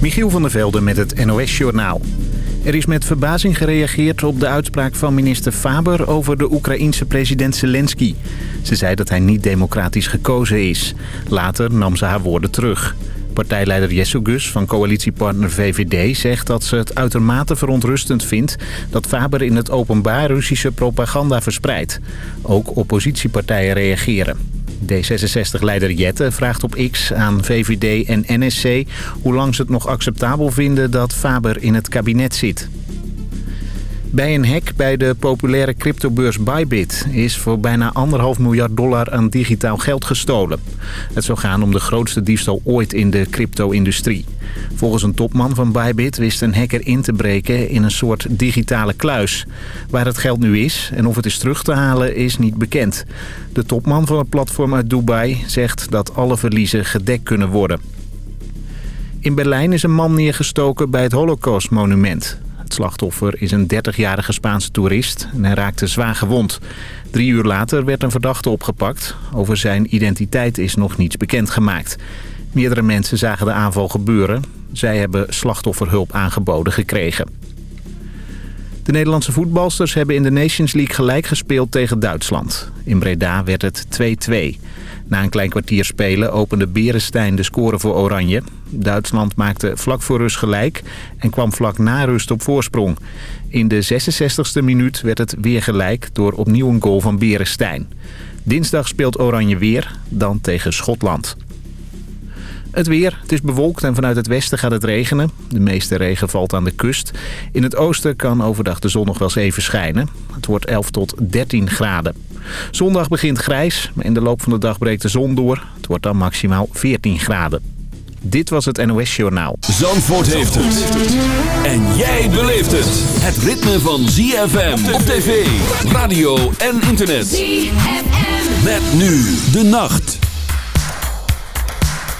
Michiel van der Velde met het NOS-journaal. Er is met verbazing gereageerd op de uitspraak van minister Faber over de Oekraïense president Zelensky. Ze zei dat hij niet democratisch gekozen is. Later nam ze haar woorden terug. Partijleider Jesse Gus van coalitiepartner VVD zegt dat ze het uitermate verontrustend vindt... dat Faber in het openbaar Russische propaganda verspreidt. Ook oppositiepartijen reageren. D66-leider Jette vraagt op X aan VVD en NSC... hoe lang ze het nog acceptabel vinden dat Faber in het kabinet zit. Bij een hack bij de populaire cryptobeurs Bybit is voor bijna anderhalf miljard dollar aan digitaal geld gestolen. Het zou gaan om de grootste diefstal ooit in de crypto-industrie. Volgens een topman van Bybit wist een hacker in te breken in een soort digitale kluis. Waar het geld nu is en of het is terug te halen is niet bekend. De topman van het platform uit Dubai zegt dat alle verliezen gedekt kunnen worden. In Berlijn is een man neergestoken bij het Holocaustmonument. Het slachtoffer is een 30-jarige Spaanse toerist en hij raakte zwaar gewond. Drie uur later werd een verdachte opgepakt. Over zijn identiteit is nog niets bekendgemaakt. Meerdere mensen zagen de aanval gebeuren. Zij hebben slachtofferhulp aangeboden gekregen. De Nederlandse voetbalsters hebben in de Nations League gelijk gespeeld tegen Duitsland. In Breda werd het 2-2. Na een klein kwartier spelen opende Berenstein de score voor Oranje. Duitsland maakte vlak voor rust gelijk en kwam vlak na rust op voorsprong. In de 66e minuut werd het weer gelijk door opnieuw een goal van Berenstein. Dinsdag speelt Oranje weer, dan tegen Schotland. Het weer. Het is bewolkt en vanuit het westen gaat het regenen. De meeste regen valt aan de kust. In het oosten kan overdag de zon nog wel eens even schijnen. Het wordt 11 tot 13 graden. Zondag begint grijs, maar in de loop van de dag breekt de zon door. Het wordt dan maximaal 14 graden. Dit was het NOS Journaal. Zandvoort heeft het. En jij beleeft het. Het ritme van ZFM op tv, radio en internet. ZFM. Met nu de nacht.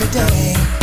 every day.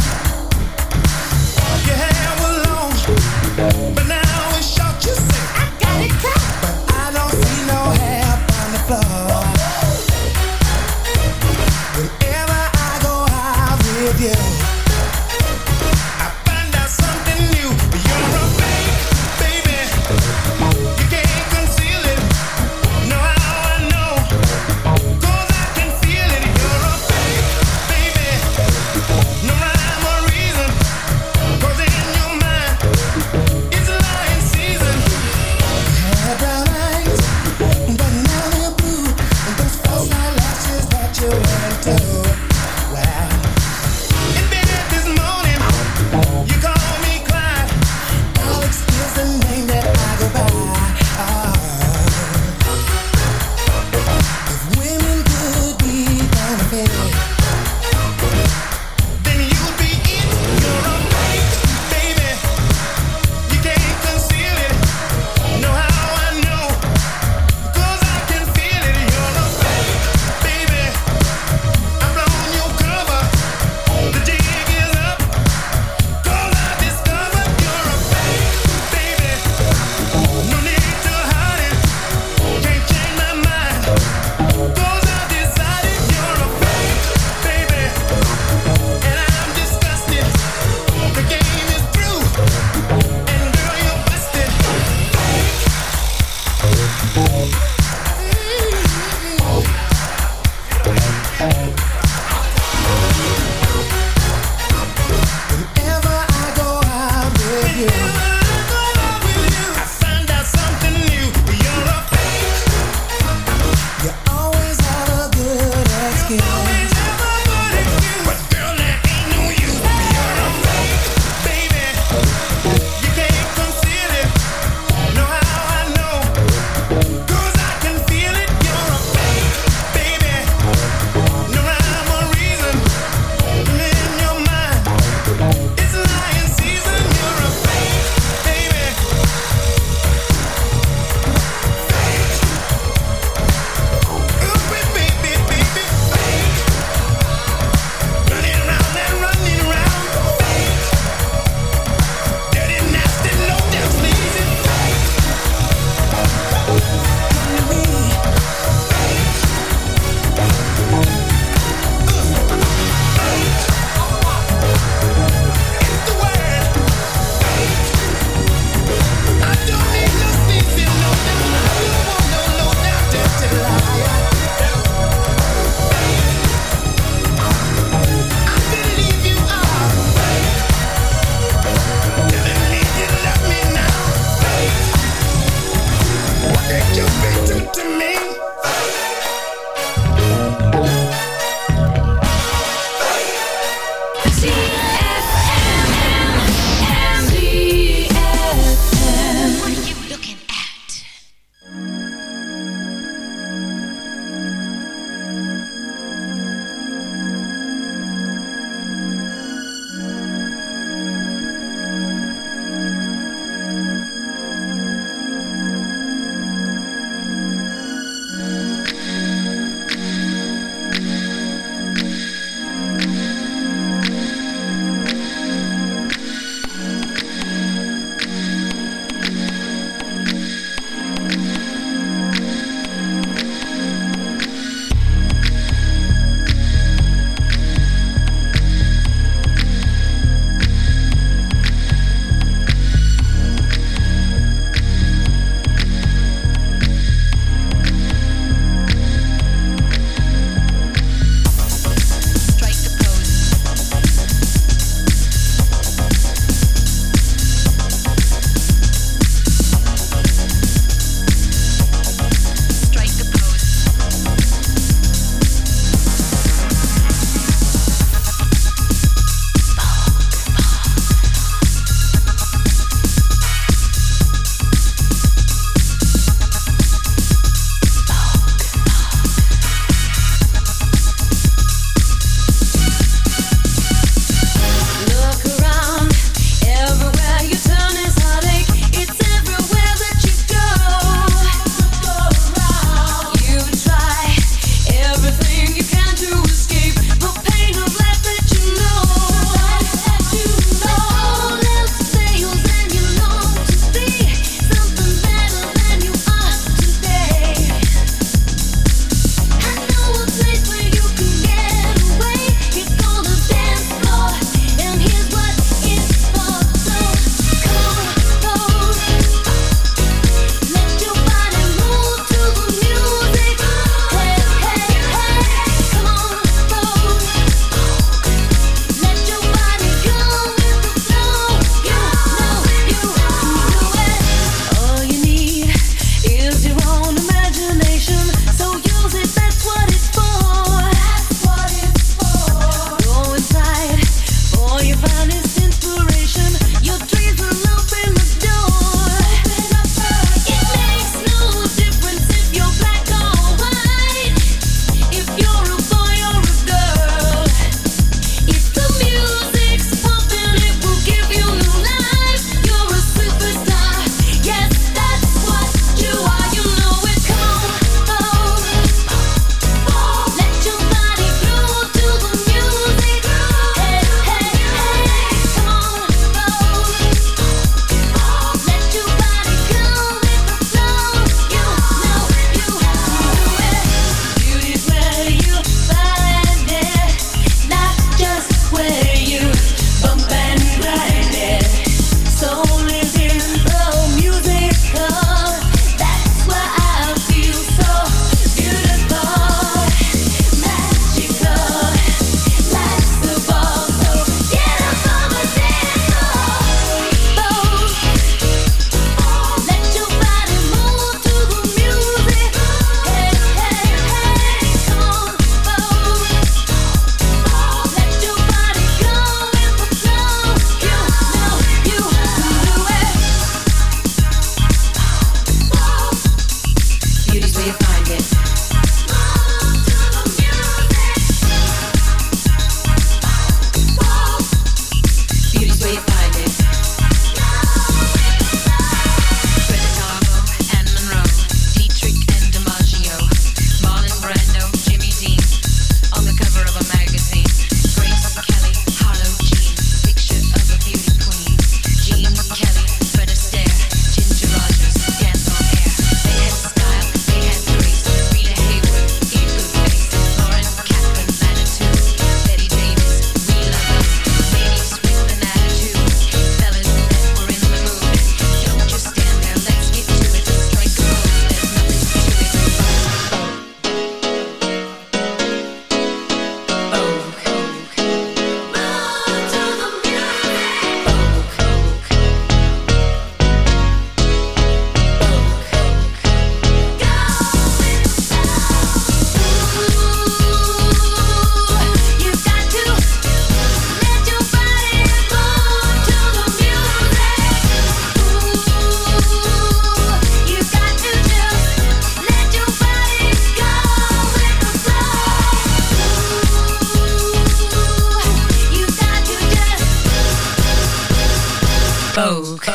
Vogue.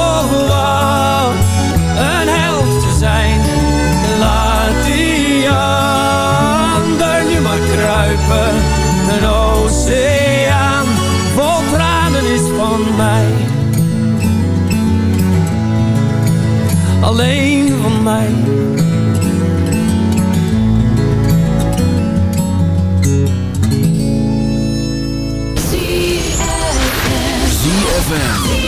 schepen. Een oceaan vol tranen is van mij. Alleen van mij. ZFM.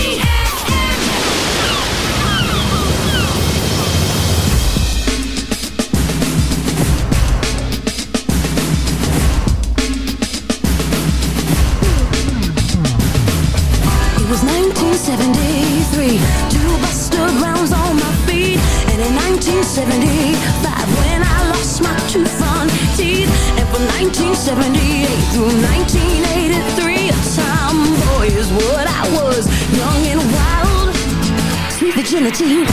to you.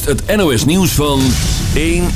Het NOS nieuws van 1